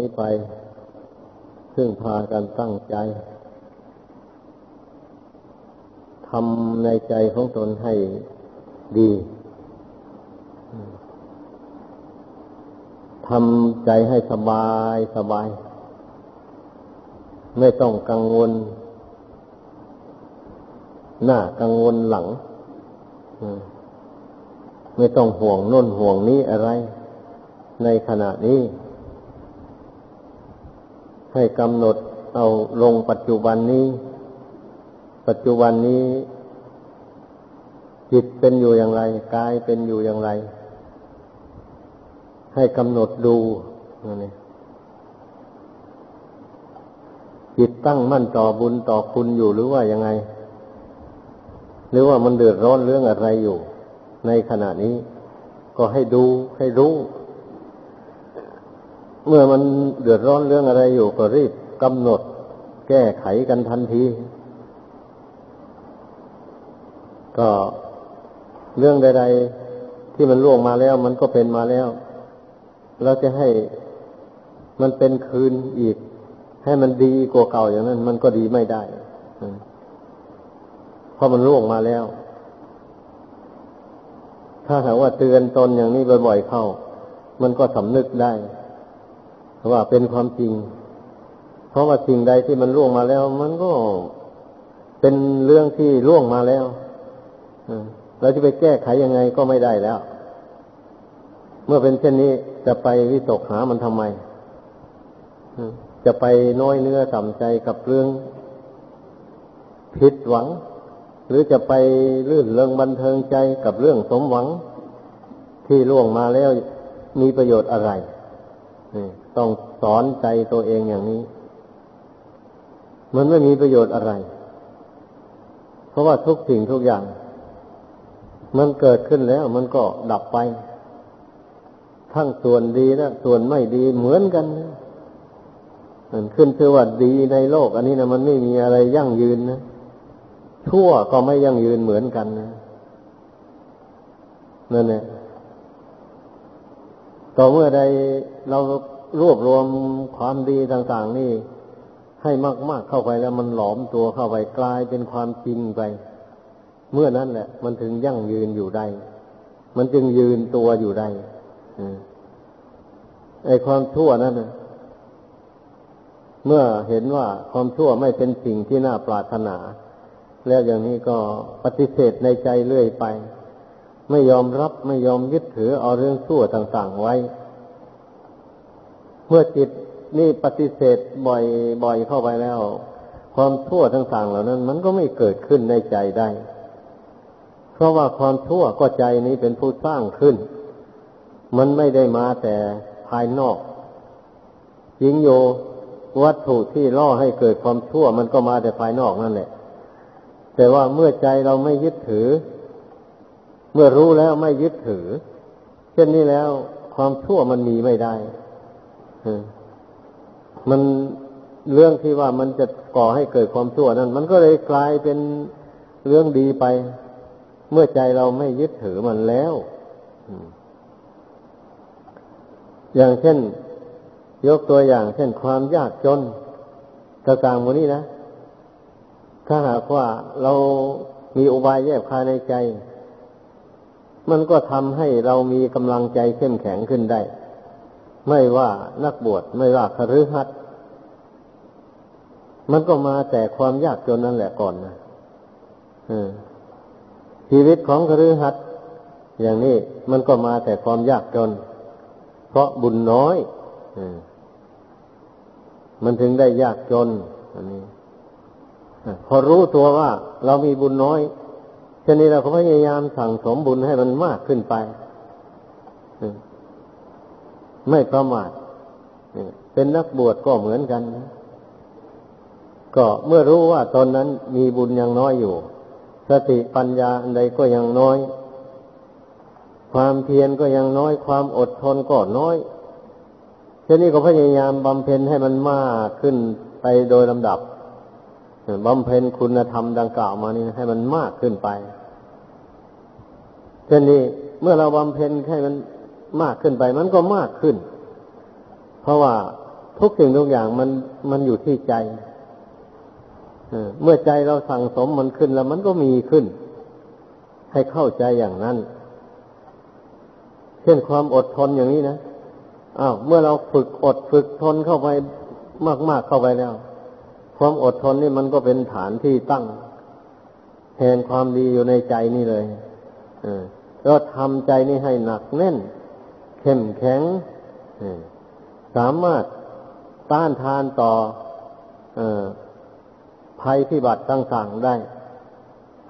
นี้ไป ซึ่งพากันตั้งใจทำในใจของตนให้ดีทำใจให้สบายสบาย ไม่ต้องกังวล หน้ากังวลหลัง ไม่ต้องห่วงน้นห่วงนี้อะไร ในขณะนี้ ให้กำหนดเอาลงปัจจุบันนี้ ปัจจุบันนี้ จิตเป็นอยู่อย่างไรกายเป็นอยู่อย่างไร ให้กำหนดดูนี่จิตตั้งมั่นต่อบุญต่อคุณอยู่หรือว่ายังไง หรือว่ามันเดือดร้อนเรื่องอะไรอยู่ ในขณะนี้ ก็ให้ดูให้รู้ เมื่อมันเดือดร้อนเรื่องอะไรอยู่ก็รีบกำหนดแก้ไขกันทันที ก็เรื่องใด ๆ ที่มันล่วงมาแล้ว มันก็เป็นมาแล้ว เราจะให้มันเป็นคืนอีก ให้มันดีกว่าเก่าอย่างนั้น มันก็ดีไม่ได้เพราะมันล่วงมาแล้ว ถ้าหากว่าเตือนตนอย่างนี้บ่อยๆเข้า มันก็สำนึกได้ ว่าเป็นความจริง เพราะว่าสิ่งใดที่มันล่วงมาแล้ว มันก็เป็นเรื่องที่ล่วงมาแล้วเราจะไปแก้ไขยังไงก็ไม่ได้แล้ว เมื่อเป็นเช่นนี้จะไปวิตกหามันทำไมจะไปน้อยเนื้อต่ำใจกับเรื่องผิดหวัง หรือจะไปลื่นเริงบันเทิงใจกับเรื่องสมหวัง ที่ล่วงมาแล้วมีประโยชน์อะไร ต้องสอนใจตัวเองอย่างนี้ มันไม่มีประโยชน์อะไร เพราะว่าทุกสิ่งทุกอย่าง มันเกิดขึ้นแล้วมันก็ดับไป ทั้งส่วนดีและส่วนไม่ดีเหมือนกันมันขึ้นชื่อว่าดีในโลก อันนี้นะมันไม่มีอะไรยั่งยืนนะชั่วก็ไม่ยั่งยืนเหมือนกันนะนั่นแหละ ต่อเมื่อใดเรารวบรวมความดีต่าง ๆ นี่ ให้มากๆเข้าไปแล้วมันหลอมตัวเข้าไปกลายเป็นความจริงไป เมื่อนั้นแหละ มันถึงยั่งยืนอยู่ได้ มันจึงยืนตัวอยู่ได้ไอ้ความชั่วนั่นนะเมื่อเห็นว่าความชั่วไม่เป็นสิ่งที่น่าปรารถนา แล้วอย่างนี้ก็ปฏิเสธในใจเรื่อยไป ไม่ยอมรับไม่ยอมยึดถือเอาเรื่องชั่วต่างๆไว้ เมื่อจิตนี่ปฏิเสธบ่อยบ่อยเข้าไปแล้ว ความชั่วต่างๆเหล่านั้น มันก็ไม่เกิดขึ้นในใจได้ เพราะว่าความชั่วก็ใจนี้เป็นผู้สร้างขึ้น มันไม่ได้มาแต่ภายนอกจริงโยวัตถุที่ล่อให้เกิดความชั่ว มันก็มาแต่ภายนอกนั่นแหละ แต่ว่าเมื่อใจเราไม่ยึดถือ เมื่อรู้แล้วไม่ยึดถือ เช่นนี้แล้ว ความชั่วมันมีไม่ได้มันเรื่องที่ว่ามันจะก่อให้เกิดความชั่วนั้น มันก็เลยกลายเป็นเรื่องดีไป เมื่อใจเราไม่ยึดถือมันแล้วอย่างเช่น ยกตัวอย่าง เช่นความยากจนต่างๆวันนี้นะ ถ้าหากว่าเรามีอุบายแยบคายในใจ มันก็ทำให้เรามีกำลังใจเข้มแข็งขึ้นได้ ไม่ว่านักบวชไม่ว่าคฤหัสถ์มันก็มาแต่ความยากจนนั่นแหละก่อนนะชีวิตของคฤหัสถ์อย่างนี้มันก็มาแต่ความยากจน เพราะบุญน้อยมันถึงได้ยากจน อันนี้พอรู้ตัวว่าเรามีบุญน้อย ชนี้เราก็พยายามสั่งสมบุญให้มันมากขึ้นไป ไม่ประมาทเป็นนักบวชก็เหมือนกันนะก็เมื่อรู้ว่าตอนนั้นมีบุญยังน้อยอยู่ สติปัญญาอันใดก็ยังน้อย ความเพียรก็ยังน้อย ความอดทนก็น้อยเช่นนี้ก็พยายามบำเพ็ญให้มันมากขึ้นไปโดยลำดับ บำเพ็ญคุณธรรมดังกล่าวมานี่ให้มันมากขึ้นไปเช่นนี้เมื่อเราบำเพ็ญให้มันมากขึ้นไป มันก็มากขึ้น เพราะว่าทุกสิ่งทุกอย่างมันมันอยู่ที่ใจเมื่อใจเราสั่งสมมันขึ้นแล้วมันก็มีขึ้น ให้เข้าใจอย่างนั้น เช่นความอดทนอย่างนี้นะอ้าวเมื่อเราฝึกอดฝึกทนเข้าไปมาก ๆเข้าไปแล้ว ความอดทนนี่มันก็เป็นฐานที่ตั้งแห่งความดีอยู่ในใจนี่เลยก็ทำใจนี่ให้หนักแน่น เข้มแข็งสามารถต้านทานต่ออภัยพิบัติต่างๆได้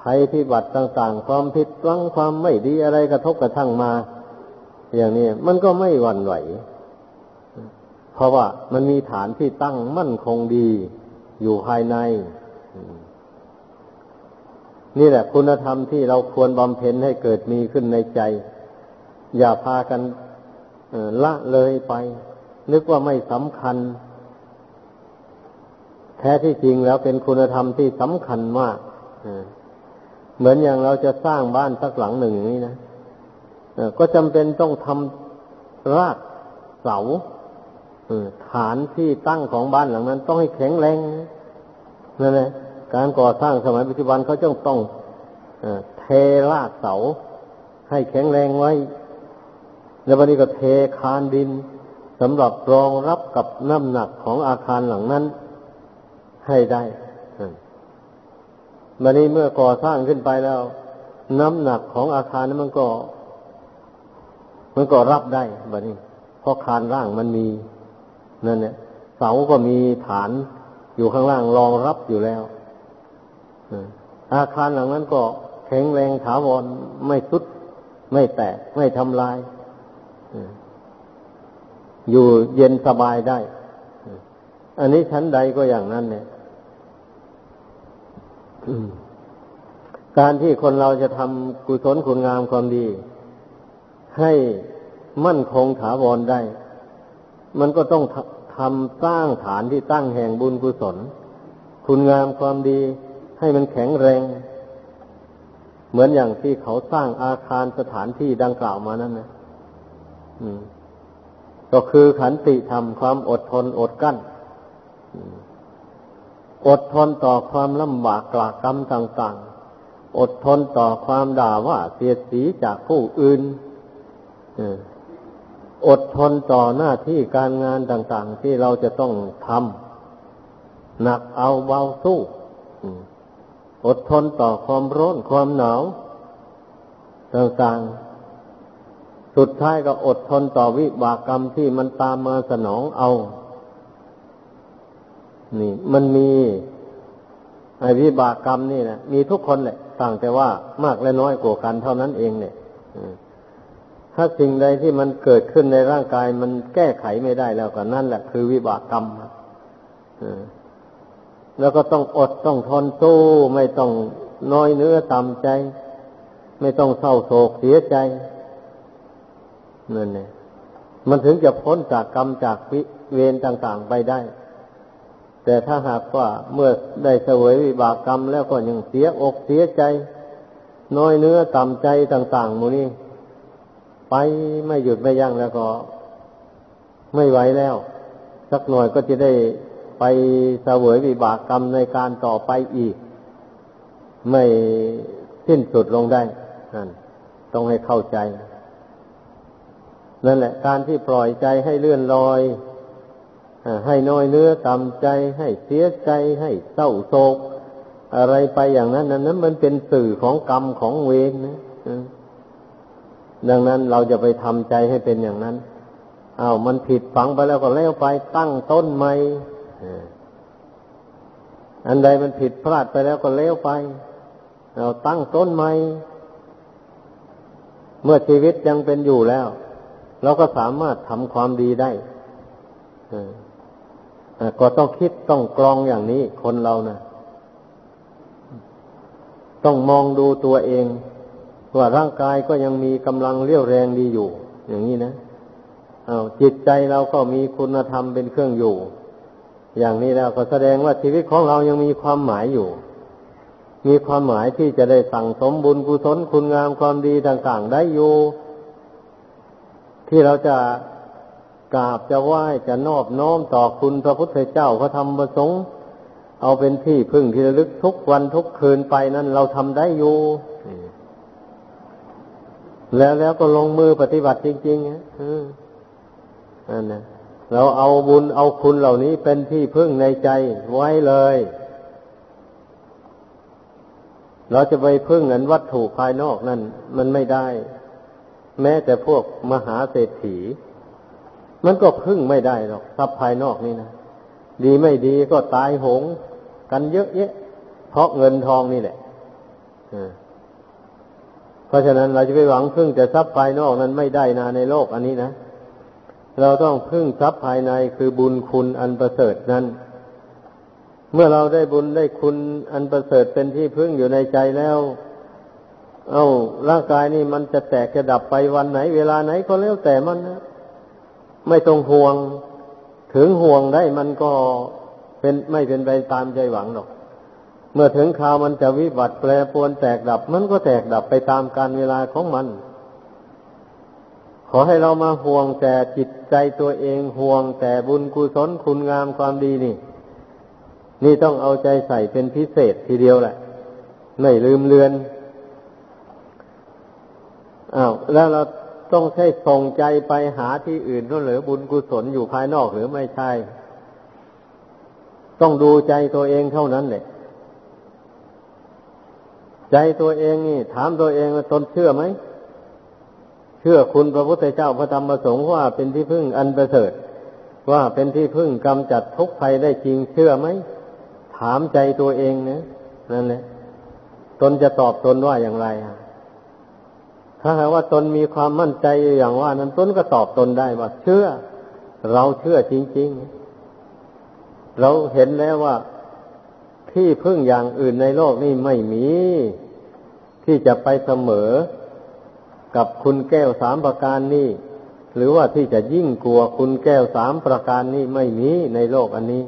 ภัยพิบัติต่างๆ ความผิดหวังความไม่ดีอะไรกระทบกระทั่งมา อย่างนี้มันก็ไม่หวั่นไหว เพราะว่ามันมีฐานที่ตั้งมั่นคงดี อยู่ภายใน นี่แหละคุณธรรมที่เราควรบำเพ็ญให้เกิดมีขึ้นในใจ อย่าพากันละเลยไป นึกว่าไม่สำคัญ แท้ที่จริงแล้วเป็นคุณธรรมที่สำคัญมากเหมือนอย่างเราจะสร้างบ้านสักหลังหนึ่งนี้นะก็จำเป็นต้องทำรากเสา ฐานที่ตั้งของบ้านหลังนั้น ต้องให้แข็งแรงนั่นแหละการก่อสร้างสมัยปัจจุบันเขาต้องต้องเทรากเสา ให้แข็งแรงไว้ แล้ววันนี้ก็เทคานดินสำหรับรองรับกับน้ำหนักของอาคารหลังนั้น ให้ได้บันนี้เมื่อก่อสร้างขึ้นไปแล้ว น้ำหนักของอาคารนั้นมันก็ มันก็รับได้บันนี้เพราะคานร่างมันมี นั่นเนี่ยเสาก็มีฐานอยู่ข้างล่างรองรับอยู่แล้วอาคารหลังนั้นก็แข็งแรงถาวรไม่สุดไม่แตก ไม่ทำลายอยู่เย็นสบายได้ อันนี้ชั้นใดก็อย่างนั้นเนี่ยการที่คนเราจะทำกุศลคุณงามความดี ให้มั่นคงถาวรได้ มันก็ต้อง ทำสร้างฐานที่ตั้งแห่งบุญกุศล คุณงามความดีให้มันแข็งแรง เหมือนอย่างที่เขาสร้างอาคารสถานที่ดังกล่าวมานั่นนะก็คือขันติธรรมความอดทนอดกั้นอดทนต่อความลำบากกลากกรรมต่าง ๆ อดทนต่อความด่าว่าเสียดสีจากผู้อื่น อดทนต่อหน้าที่การงานต่าง ๆ ที่เราจะต้องทำหนักเอาเบาสู้อดทนต่อความร้อนความหนาวต่างๆ สุดท้ายก็อดทนต่อวิบากกรรมที่มันตามมาสนองเอา นี่ มันมีไอ้วิบากกรรมนี่นะมีทุกคนแหละ ต่างแต่ว่ามากและน้อยกว่ากันเท่านั้นเองเนี่ย ถ้าสิ่งใดที่มันเกิดขึ้นในร่างกายมันแก้ไขไม่ได้แล้วก็นั่นแหละคือวิบากกรรมแล้วก็ต้องอดต้องทนสู้ไม่ต้องน้อยเนื้อต่ำใจ ไม่ต้องเศร้าโศกเสียใจนั่นเนี่ยมันถึงจะพ้นจากกรรมจากวิเวรต่างๆไปได้ แต่ถ้าหากว่าเมื่อได้เสวยวิบากกรรมแล้วก็ยังเสียอกเสียใจ น้อยเนื้อต่ำใจต่างๆมูนี้ ไปไม่หยุดไม่ยั้งแล้วก็ไม่ไหวแล้ว สักหน่อยก็จะได้ไปเสวยวิบากกรรมในการต่อไปอีก ไม่สิ้นสุดลงได้นั่นต้องให้เข้าใจ นั่นแหละ การที่ปล่อยใจให้เลื่อนลอยให้น้อยเนื้อต่ำใจ ให้เสียใจให้เศร้าโศก อะไรไปอย่างนั้น นั้นมันเป็นสื่อของกรรมของเวรนะ ดังนั้นเราจะไปทำใจให้เป็นอย่างนั้นอา้าวมันผิดฝังไปแล้วก็แล้วไปตั้งต้นใหม่อันใดมันผิดพลาดไปแล้วก็แล้วไป เราตั้งต้นใหม่เมื่อชีวิตยังเป็นอยู่แล้ว เราก็สามารถทำความดีได้ก็ต้องคิดต้องกรองอย่างนี้คนเรานะต้องมองดูตัวเอง ว่าร่างกายก็ยังมีกำลังเรี่ยวแรงดีอยู่ อย่างนี้นะอาจิตใจเราก็มีคุณธรรมเป็นเครื่องอยู่ อย่างนี้แล้วก็แสดงว่าชีวิตของเรายังมีความหมายอยู่ มีความหมายที่จะได้สั่งสมบุญกุศลคุณงามความดีต่างๆ ได้อยู่ ที่เราจะกราบจะไหว้จะนอบน้อมต่อคุณพระพุทธเจ้าพระธรรมประสงค์เอาเป็นที่พึ่งที่ระลึกทุกวันทุกคืนไปนั้นเราทำได้อยู่ แล้วแล้วก็ลงมือปฏิบัติจริงๆนะนั่นนะเราเอาบุญเอาคุณเหล่านี้เป็นที่พึ่งในใจไว้เลย เราจะไปพึ่งเงินวัตถุภายนอกนั่น มันไม่ได้ แม้แต่พวกมหาเศรษฐี มันก็พึ่งไม่ได้หรอกทรัพย์ภายนอกนี่นะดีไม่ดีก็ตายหง กันเยอะแยะเพราะเงินทองนี่แหละ เพราะฉะนั้นเราจะไปหวังพึ่งแต่ทรัพย์ภายนอกนั้นไม่ได้นะในโลกอันนี้นะ เราต้องพึ่งทรัพย์ภายในคือบุญคุณอันประเสริฐนั้น เมื่อเราได้บุญได้คุณอันประเสริฐเป็นที่พึ่งอยู่ในใจแล้ว เอา้าร่างกายนี่มันจะแตกจะดับไปวันไหน เวลาไหนก็แล้วแต่มันนะไม่ต้องห่วง ถึงห่วงได้มันก็เป็นไม่เป็นไปตามใจหวังหรอก เมื่อถึงคราวมันจะวิบัติแปรปวนแตกดับ มันก็แตกดับไปตามการเวลาของมัน ขอให้เรามาห่วงแต่จิตใจตัวเองห่วงแต่บุญกุศลคุณงามความดีนี่ นี่ต้องเอาใจใส่เป็นพิเศษทีเดียวแหละ ไม่ลืมเลือนอ้าวแล้วเราต้องใช้ส่งใจไปหาที่อื่นนั่นหรือบุญกุศลอยู่ภายนอกหรือไม่ใช่ ต้องดูใจตัวเองเท่านั้นแหละ ใจตัวเองนี่ ถามตัวเองว่าตนเชื่อไหม เชื่อคุณพระพุทธเจ้าพระธรรมพระสงฆ์ว่าเป็นที่พึ่งอันประเสริฐว่าเป็นที่พึ่งกำจัดทุกภัยได้จริงเชื่อไหม ถามใจตัวเองนะนั่นแหละตนจะตอบตนว่าอย่างไรถ้าหากว่าตนมีความมั่นใจอย่างว่า นั้นตนก็ตอบตนได้ว่าเชื่อ เราเชื่อจริง ๆ เราเห็นแล้วว่า ที่พึ่งอย่างอื่นในโลกนี่ไม่มี ที่จะไปเสมอ กับคุณแก้วสามประการนี้หรือว่าที่จะยิ่งกลัวคุณแก้วสามประการนี้ไม่มีในโลกอันนี้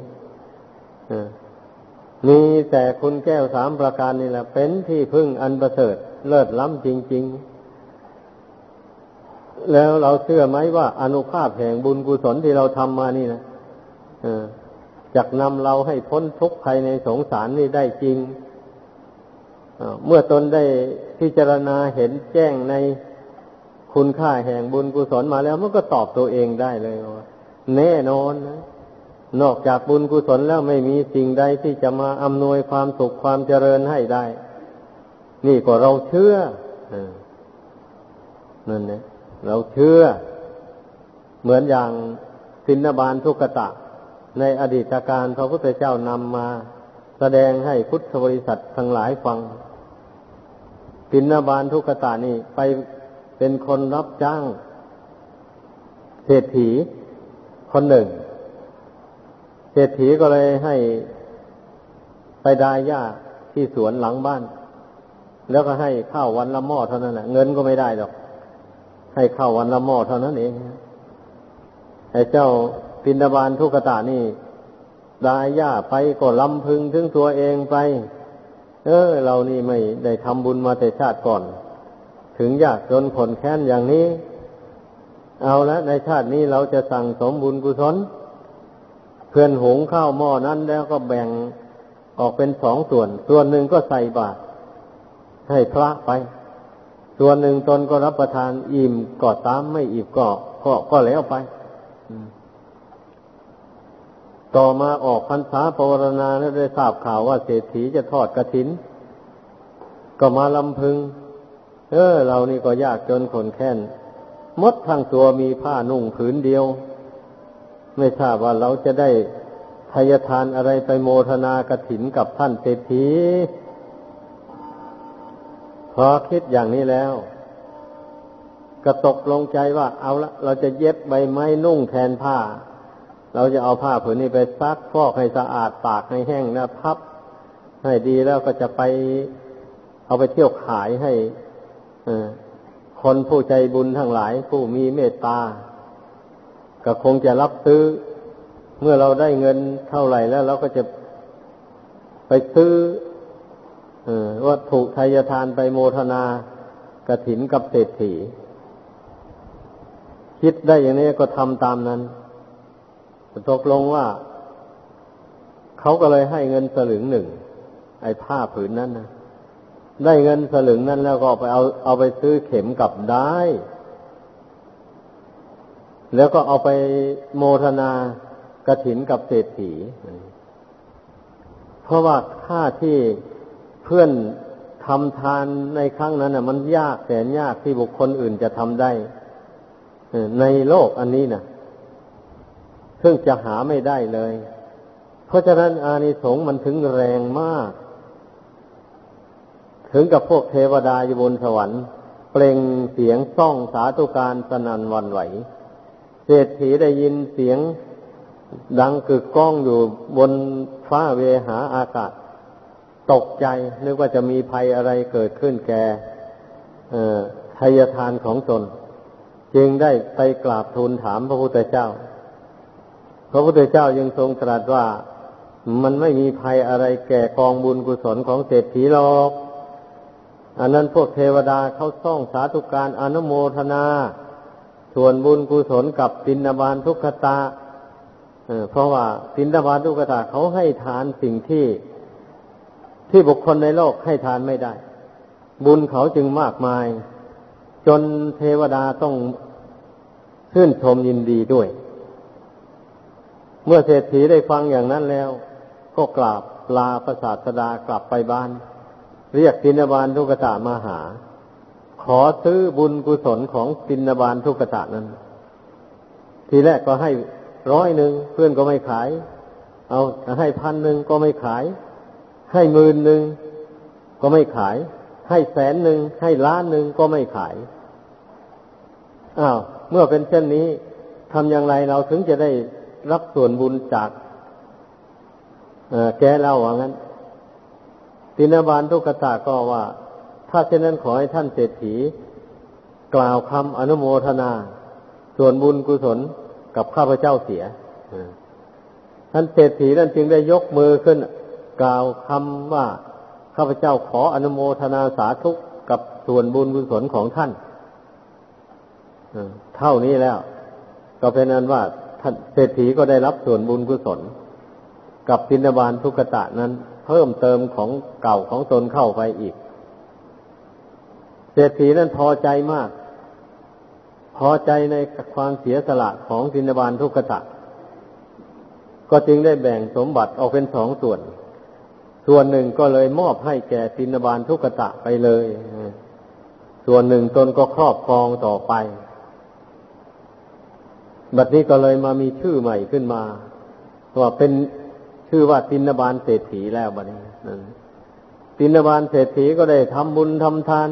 มีแต่คุณแก้วสามประการนี่แหละเป็นที่พึ่งอันประเสริฐเลิศล้ำจริง ๆ แล้วเราเชื่อไหมว่าอนุภาพแห่งบุญกุศลที่เราทำมานี่นะ จะนำเราให้พ้นทุกข์ภายในสงสารนี่ได้จริง เมื่อตนได้พิจารณาเห็นแจ้งในคุณค่าแห่งบุญกุศลมาแล้วมันก็ตอบตัวเองได้เลยว่าแน่นอนนะนอกจากบุญกุศลแล้วไม่มีสิ่งใดที่จะมาอำนวยความสุขความเจริญให้ได้ นี่ก็เราเชื่อนั่นนี่ยเราเชื่อ เหมือนอย่างสินบาลทุกตะ ในอดีตการพระพุทธเจ้านำมาแสดงให้พุทธบริษัททั้งหลายฟังสินบาลทุกตะนี่ไปเป็นคนรับจ้าง เศรษฐีคนหนึ่ง เศรษฐีก็เลยให้ไปดายหญ้าที่สวนหลังบ้าน แล้วก็ให้ข้าววันละหม้อเท่านั้นแหละเงินก็ไม่ได้หรอก ให้ข้าววันละหม้อเท่านั้นเองไอ้เจ้า ปินดาบานทุกตานี่ดายหญ้าไปก็ลำพึงถึงตัวเองไป เออ เรานี่ไม่ได้ทำบุญมาแต่ชาติก่อน ถึงยากจนผลแค้นอย่างนี้ เอาละในชาตินี้เราจะสั่งสมบุญกุศล เพื่อนหงข้าวหม้อนั้นแล้วก็แบ่งออกเป็นสองส่วน ส่วนหนึ่งก็ใส่บาตรให้พระไป ส่วนหนึ่งตนก็รับประทานอิ่มก็ตามไม่อิ่มก็ก็ก็แล้วไป ต่อมาออกพรรษาปวารณาแล้วได้ทราบข่าวว่าเศรษฐีจะทอดกระถิน ก็มาลำพึง เออ เรานี่ก็ยากจนขนแค้นมดทั้งตัวมีผ้านุ่งผืนเดียว ไม่ทราบว่าเราจะได้ทายทานอะไรไปโมทนากระถินกับท่านเศรษฐีพอคิดอย่างนี้แล้ว ก็ตกลงใจว่าเอาละเราจะเย็บใบไม้นุ่งแทนผ้า เราจะเอาผ้าผืนนี้ไปซักฟอกให้สะอาดตากให้แห้งนะพับ ให้ดีแล้วก็จะไปเอาไปเที่ยวขายให้คนผู้ใจบุญทั้งหลาย ผู้มีเมตตา ก็คงจะรับซื้อ เมื่อเราได้เงินเท่าไหร่แล้ว เราก็จะไปซื้อวัตถุทายทานไปโมทนากระถินกับเศรษฐีคคิดได้อย่างนี้ก็ทำตามนั้น ตกลงว่า เขาก็เลยให้เงินสลึงหนึ่ง ไอ้ผ้าผืนนั้นนะได้เงินสลึงนั้นแล้วก็ไปเอาเอาไปซื้อเข็มกลับได้ แล้วก็เอาไปโมทนากระถินกับเศรษฐี เพราะว่าค่าที่เพื่อนทำทานในครั้งนั้นน่ะ มันยากแสนยากที่บุคคลอื่นจะทำได้ในโลกอันนี้นะ ซึ่งจะหาไม่ได้เลย เพราะฉะนั้นอานิสงส์มันถึงแรงมาก ถึงกับพวกเทวดาอยู่บนสวรรค์ เปล่งเสียงซ่องสาธุการสนันวันไหว เศรษฐีได้ยินเสียงดังกึกก้องอยู่บนฟ้าเวหาอากาศ ตกใจนึกว่าจะมีภัยอะไรเกิดขึ้นแกทายทานของตนจึงได้ไปกราบทูลถามพระพุทธเจ้า พระพุทธเจ้ายังทรงตรัสว่ามันไม่มีภัยอะไรแก่กองบุญกุศลของเศรษฐีหรอก อันนั้นพวกเทวดาเขาส่องสาธุการอนุโมทนา ส่วนบุญกุศลกับปินบาลทุกขตาเพราะว่าสินธบาตุกตาเขาให้ทานสิ่งที่ที่บุคคลในโลกให้ทานไม่ได้ บุญเขาจึงมากมาย จนเทวดาต้องชื่นชมยินดีด้วย เมื่อเศรษฐีได้ฟังอย่างนั้นแล้ว ก็กราบลาประสาทดากลับไปบ้าน เรียกตินบาลทุกตามาหา ขอซื้อบุญกุศลของตินบาลทุกตานั้น ทีแรกก็ให้ร้อยหนึ่งเพื่อนก็ไม่ขาย เอาให้พันหนึ่งก็ไม่ขาย ให้หมื่นหนึ่งก็ไม่ขาย ให้แสนหนึ่งให้ล้านหนึ่งก็ไม่ขายอ้าวเมื่อเป็นเช่นนี้ทำอย่างไรเราถึงจะได้ รับส่วนบุญจากแกเล่าว่างั้น ตินาบาลทุกตาก็ว่า ถ้าเช่นนั้นขอให้ท่านเศรษฐี กล่าวคำอนุโมทนา ส่วนบุญกุศลกับข้าพเจ้าเสียท่านเศรษฐีนั่นจึงได้ยกมือขึ้น กล่าวคำว่าข้าพเจ้าขออนุโมทนาสาธุกับส่วนบุญกุศลของท่านเท่านี้แล้ว ก็เป็นนั้นว่า เศรษฐีก็ได้รับส่วนบุญกุศล กับพินาบาลทุกตะนั้น เพิ่มเติมของเก่าของตนเข้าไปอีก เศรษฐีนั้นพอใจมาก พอใจในความเสียสละของสินบาลทุกตะ ก็จึงได้แบ่งสมบัติออกเป็นสองส่วน ส่วนหนึ่งก็เลยมอบให้แก่สินบาลทุกตะไปเลย ส่วนหนึ่งตนก็ครอบครองต่อไป บัดนี้ก็เลยมามีชื่อใหม่ขึ้นมาว่าเป็นชื่อว่าตินบาลเศรษฐีแล้วบัดนี้ตินบาลเศรษฐีก็ได้ทำบุญทำทาน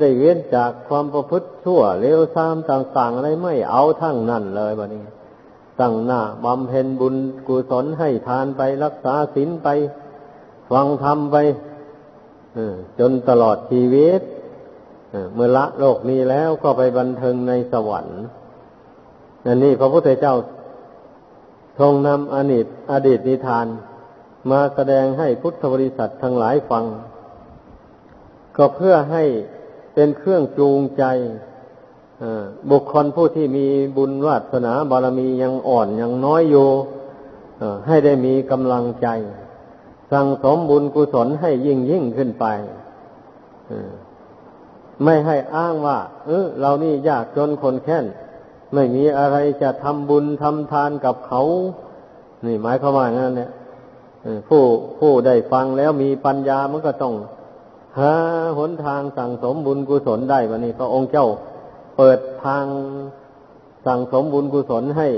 ได้เว้นจากความประพฤติชั่วเลวทรามต่างๆอะไรไม่เอาทั้งนั้นเลยวันนี้ตั้งหน้าบำเพ็ญบุญกุศลให้ทานไปรักษาศีลไปฟังธรรมไปจนตลอดชีวิตเมื่อละโลกนี้แล้วก็ไปบันเทิงในสวรรค์ นั่นนี่พระพุทธเจ้าทรงนำอดีตอดีตนิทาน มาแสดงให้พุทธบริษัททั้งหลายฟัง ก็เพื่อให้เป็นเครื่องจูงใจบุคคลผู้ที่มีบุญวาสนาบารมียังอ่อนยังน้อยอยู่ให้ได้มีกำลังใจ สั่งสมบุญกุศลให้ยิ่งยิ่งขึ้นไปไม่ให้อ้างว่า เออเรานี่ยากจนคนแค้น ไม่มีอะไรจะทำบุญทำทานกับเขา นี่หมายความว่างั้นเนี่ยผู้ผู้ได้ฟังแล้วมีปัญญามันก็ต้องหาหนทางสั่งสมบุญกุศลได้วันนี้พระองค์เจ้าเปิดทางสั่งสมบุญกุศลให้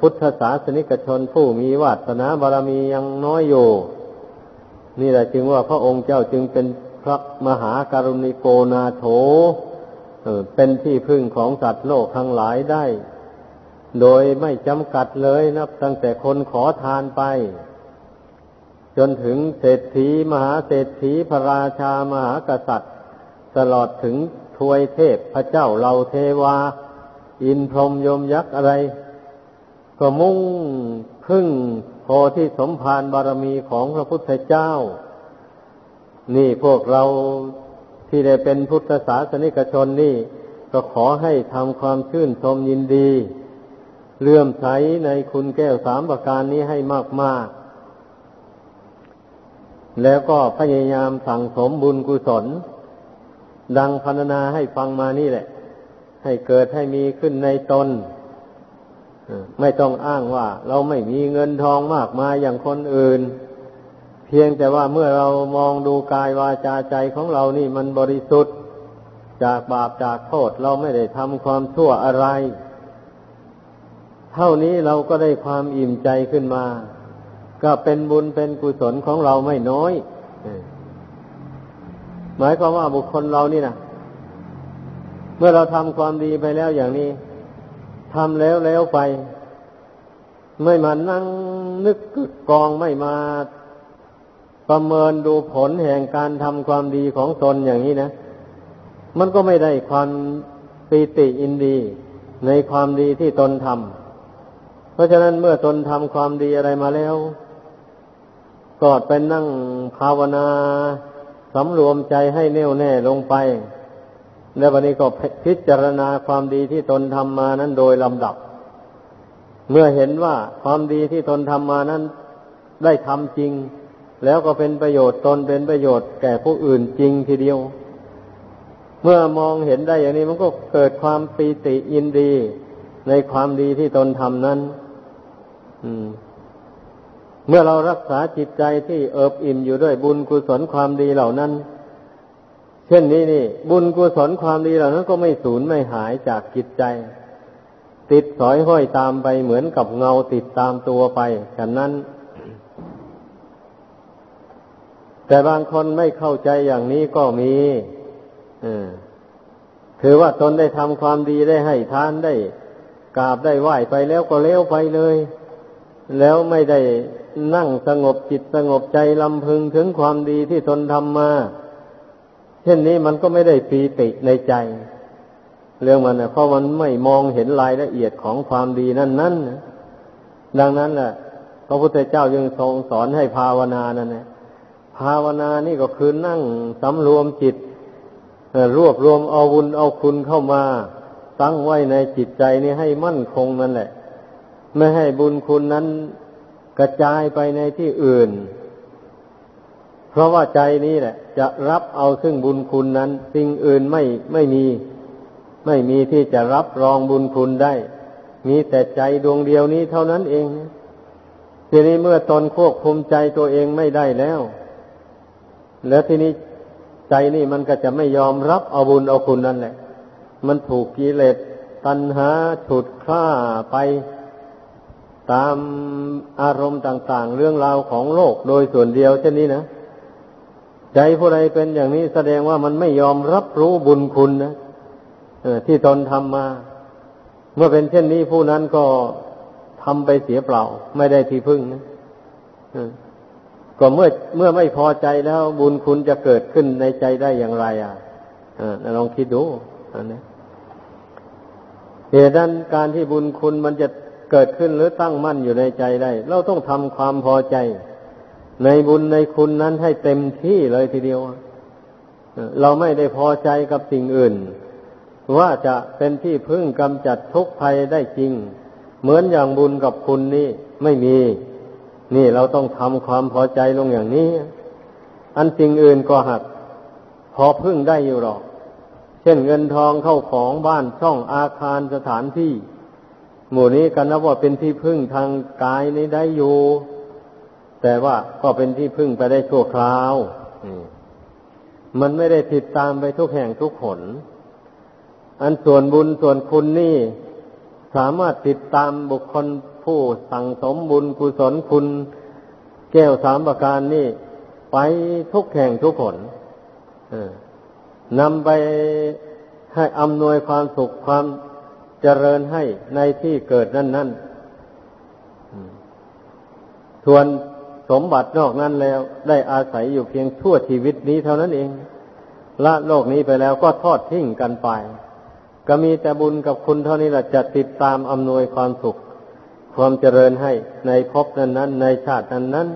พุทธศาสนิกชนผู้มีวาสนาบารมียังน้อยอยู่ นี่แหละจึงว่าพระองค์เจ้าจึงเป็นพระมหาการุณิโกนาโถ เป็นที่พึ่งของสัตว์โลกทั้งหลายได้ โดยไม่จำกัดเลยนับตั้งแต่คนขอทานไป จนถึงเศรษฐีมหาเศรษฐีพระราชามหากษัตริย์ ตลอดถึงทวยเทพพระเจ้าเราเทวา อินพรหมยมยักษ์อะไร ก็มุ่งพึ่งโพธิสมภารบารมีของพระพุทธเจ้า นี่พวกเรา ที่ได้เป็นพุทธศาสนิกชนนี่ ก็ขอให้ทำความชื่นชมยินดี เลื่อมใสในคุณแก้วสามประการนี้ให้มาก ๆ แล้วก็พยายามสั่งสมบุญกุศล ดังพรรณนาให้ฟังมานี่แหละ ให้เกิดให้มีขึ้นในตนไม่ต้องอ้างว่า เราไม่มีเงินทองมากมายอย่างคนอื่น เพียงแต่ว่าเมื่อเรามองดูกายวาจาใจของเรานี่มันบริสุทธิ์ จากบาปจากโทษเราไม่ได้ทำความชั่วอะไร เท่านี้เราก็ได้ความอิ่มใจขึ้นมา ก็เป็นบุญเป็นกุศลของเราไม่น้อยหมายความว่าบุคคลเรานี่นะเมื่อเราทำความดีไปแล้วอย่างนี้ทำแล้วแล้วไป ไม่มานั่งนึกกองไม่มา ประเมินดูผลแห่งการทำความดีของตนอย่างนี้นะ มันก็ไม่ได้ความปีติอินดีในความดีที่ตนทำเพราะฉะนั้นเมื่อตนทำความดีอะไรมาแล้วกอดไปนั่งภาวนาสำรวมใจให้แน่วแน่ลงไป แล้ววันนี้ก็พิจารณาความดีที่ตนทำมานั้นโดยลำดับ เมื่อเห็นว่าความดีที่ตนทำมานั้นได้ทำจริง แล้วก็เป็นประโยชน์ตนเป็นประโยชน์แก่ผู้อื่นจริงทีเดียว เมื่อมองเห็นได้อย่างนี้มันก็เกิดความปีติยินดีในความดีที่ตนทำนั้นเมื่อเรารักษาจิตใจที่เอิบอิ่มอยู่ด้วยบุญกุศลความดีเหล่านั้น เช่นนี้นี่ บุญกุศลความดีเหล่านั้นก็ไม่สูญไม่หายจากจิตใจ ติดสอยห้อยตามไปเหมือนกับเงาติดตามตัวไปฉะนั้น แต่บางคนไม่เข้าใจอย่างนี้ก็มีถือว่าตนได้ทำความดีได้ให้ทานได้กราบได้ไหว้ไปแล้วก็เลี้ยวไปเลย แล้วไม่ได้นั่งสงบจิตสงบใจลำพึงถึงความดีที่ตนทำมา เช่นนี้มันก็ไม่ได้ปีติในใจ เรื่องมันนะเพราะมันไม่มองเห็นรายละเอียดของความดีนั่นนั่นดังนั้นแหละพระพุทธเจ้ายังทรงสอนให้ภาวนานั่นแหละ ภาวนานี่ก็คือนั่งสำรวมจิตรวบรวมเอาบุญเอาคุณเข้ามา ตั้งไว้ในจิตใจนี่ให้มั่นคงนั่นแหละ ไม่ให้บุญคุณนั้นกระจายไปในที่อื่น เพราะว่าใจนี้แหละ จะรับเอาซึ่งบุญคุณนั้น สิ่งอื่นไม่ไม่มี ไม่มีที่จะรับรองบุญคุณได้ มีแต่ใจดวงเดียวนี้เท่านั้นเองทีนี้เมื่อตนควบคุมใจตัวเองไม่ได้แล้ว แล้วทีนี้ใจนี่มันก็จะไม่ยอมรับเอาบุญเอาคุณนั่นแหละ มันถูกกิเลสตัณหาฉุดฆ่าไปตามอารมณ์ต่าง ๆ เรื่องราวของโลกโดยส่วนเดียวเช่นนี้นะใจผู้ใดเป็นอย่างนี้แสดงว่ามันไม่ยอมรับรู้บุญคุณนะที่ตนทำมา เมื่อเป็นเช่นนี้ผู้นั้นก็ทำไปเสียเปล่า ไม่ได้ที่พึ่งนะ ก็เมื่อเมื่อไม่พอใจแล้วบุญคุณจะเกิดขึ้นในใจได้อย่างไร อะลองคิดดูอันนี้เหตุนั้นการที่บุญคุณมันจะเกิดขึ้นหรือตั้งมั่นอยู่ในใจได้ เราต้องทำความพอใจ ในบุญในคุณนั้นให้เต็มที่เลยทีเดียวเราไม่ได้พอใจกับสิ่งอื่น ว่าจะเป็นที่พึ่งกำจัดทุกภัยได้จริง เหมือนอย่างบุญกับคุณนี่ไม่มี นี่เราต้องทำความพอใจลงอย่างนี้ อันสิ่งอื่นก็หัก พอพึ่งได้อยู่หรอก เช่นเงินทองเข้าของบ้านช่องอาคารสถานที่ หมู่นี้กันนับว่าเป็นที่พึ่งทางกายนี้ได้อยู่ แต่ว่าก็เป็นที่พึ่งไปได้ชั่วคราวมันไม่ได้ติดตามไปทุกแห่งทุกผลอันส่วนบุญส่วนคุณนี่ สามารถติดตามบุคคล ผู้สั่งสมบุญกุศลคุณแก้วสามประการนี่ไปทุกแห่งทุกผลนำไปให้อำนวยความสุขความเจริญให้ในที่เกิดนั่นนั่นส่วนสมบัตินอกนั้นแล้ว ได้อาศัยอยู่เพียงชั่วชีวิตนี้เท่านั้นเอง ละโลกนี้ไปแล้วก็ทอดทิ้งกันไป ก็มีแต่บุญกับคุณเท่านี้แหละจะติดตามอำนวยความสุข ความเจริญให้ในภพนั้นนั้นในชาตินั้นนั้น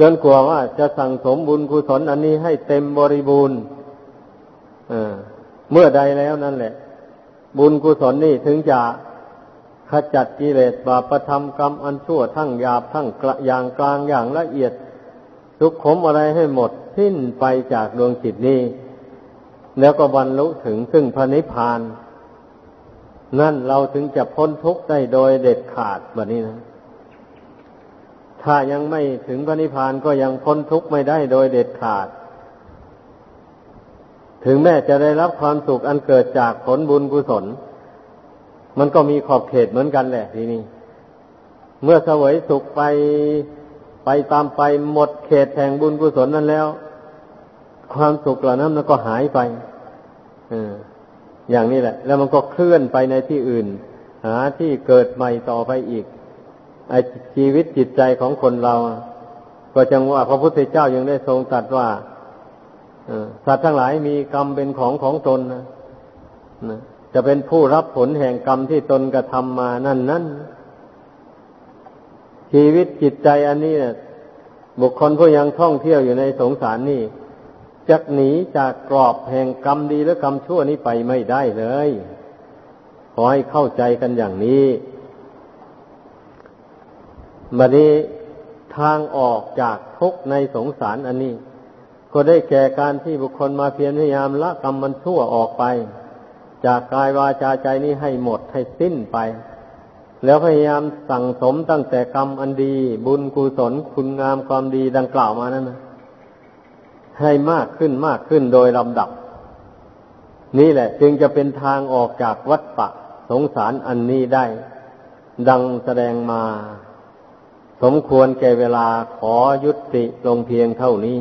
จนกลัวว่าจะสั่งสมบุญกุศลอันนี้ให้เต็มบริบูรณ์เมื่อใดแล้วนั่นแหละ บุญกุศลนี่ถึงจะขจัดกิเลสบาปธรรมกรรมอันชั่วทั้งหยาบทั้งกระอย่างกลางอย่างละเอียด ทุกขมอะไรให้หมดสิ้นไปจากดวงจิตนี้ แล้วก็บรรลุถึงซึ่งพระนิพพาน นั่นเราถึงจะพ้นทุกข์ได้โดยเด็ดขาดแบบนี้นะ ถ้ายังไม่ถึงพระนิพพานก็ยังพ้นทุกข์ไม่ได้โดยเด็ดขาด ถึงแม้จะได้รับความสุขอันเกิดจากผลบุญกุศล มันก็มีขอบเขตเหมือนกันแหละทีนี้ เมื่อเสวยสุขไปไปตามไปหมดเขตแห่งบุญกุศลนั้นแล้ว ความสุขเหล่านั้นก็หายไป อ อย่างนี้แหละ แล้วมันก็เคลื่อนไปในที่อื่น หาที่เกิดใหม่ต่อไปอีกไอชีวิตจิตใจของคนเรา ก็จังว่าพระพุทธเจ้ายังได้ทรงตรัสว่าสัตว์ทั้งหลายมีกรรมเป็นของของตนนะจะเป็นผู้รับผลแห่งกรรมที่ตนกระทำมานั่นนั้นชีวิตจิตใจอันนี้เนี่ยบุคคลผู้ยังท่องเที่ยวอยู่ในสงสารนี่ จะหนีจากกรอบแห่งกรรมดีและกรรมชั่วนี้ไปไม่ได้เลย ขอให้เข้าใจกันอย่างนี้บัดนี้ทางออกจากทุกในสงสารอันนี้ ก็ได้แก่การที่บุคคลมาเพียรพยายามละกรรมมันชั่วออกไป จากกายวาจาใจนี้ให้หมดให้สิ้นไป แล้วพยายามสั่งสมตั้งแต่กรรมอันดี บุญกุศลคุณงามความดีดังกล่าวมานั้นนะ ให้มากขึ้นมากขึ้นโดยลำดับ นี่แหละ จึงจะเป็นทางออกจากวัฏฏะสงสารอันนี้ได้ ดังแสดงมา สมควรแก่เวลาขอยุติลงเพียงเท่านี้